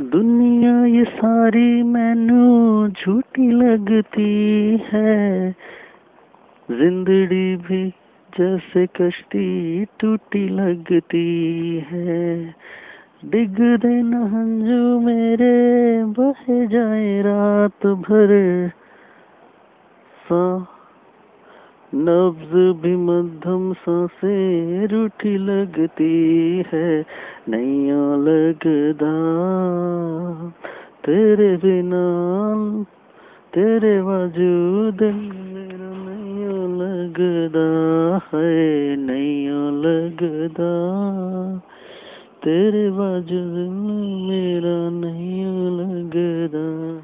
दुनिया ये सारी मैनू झूठी लगती है। जिंदड़ी भी जैसे कश्ती टूटी लगती है। डिग देना हंजू मेरे, बह जाए रात भर। सा नब्ज भी मध्यम साँसें रूठी लगती है, नैया लगदा। तेरे बिना, तेरे वजूद मेरा नैया लगदा है, नैया लगदा। तेरे वजूद मेरा नैया लगदा।